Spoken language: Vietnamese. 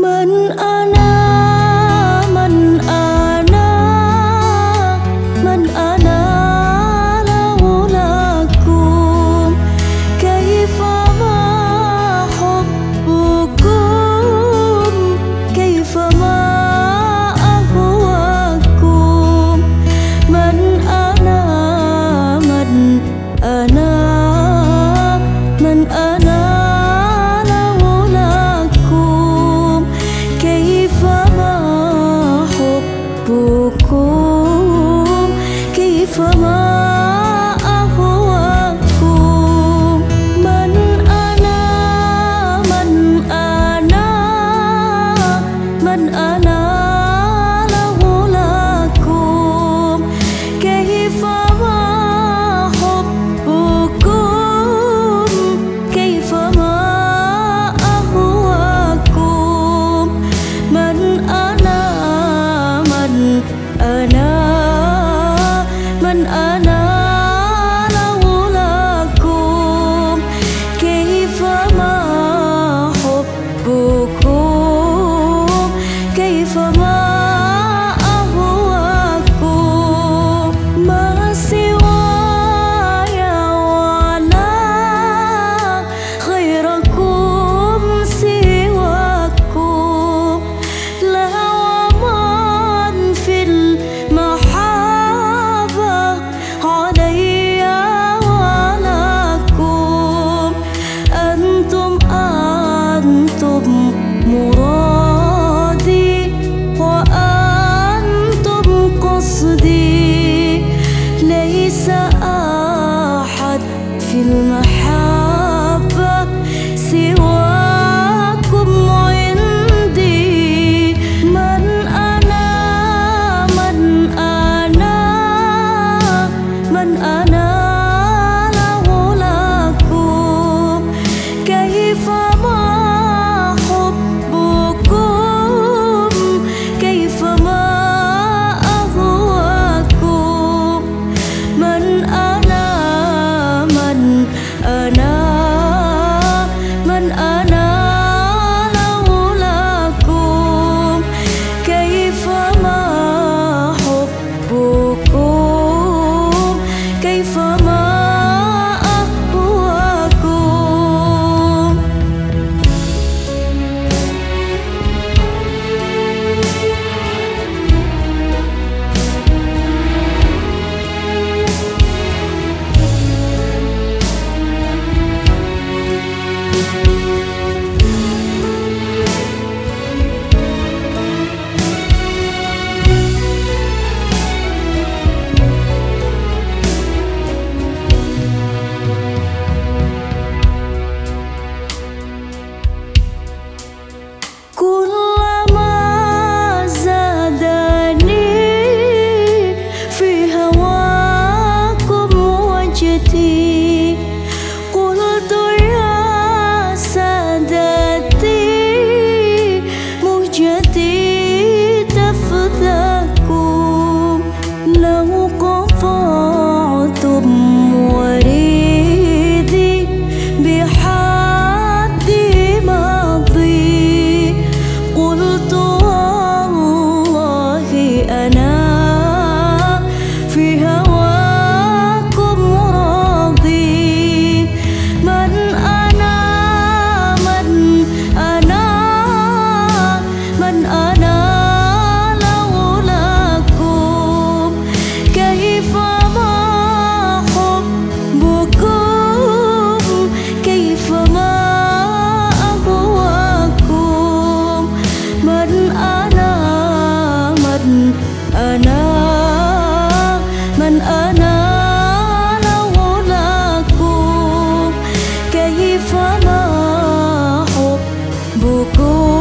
mình anh. في المحبة سوى ở nó mình ở nó nó ngủ là cùng cái phá mơ hộp bù cùng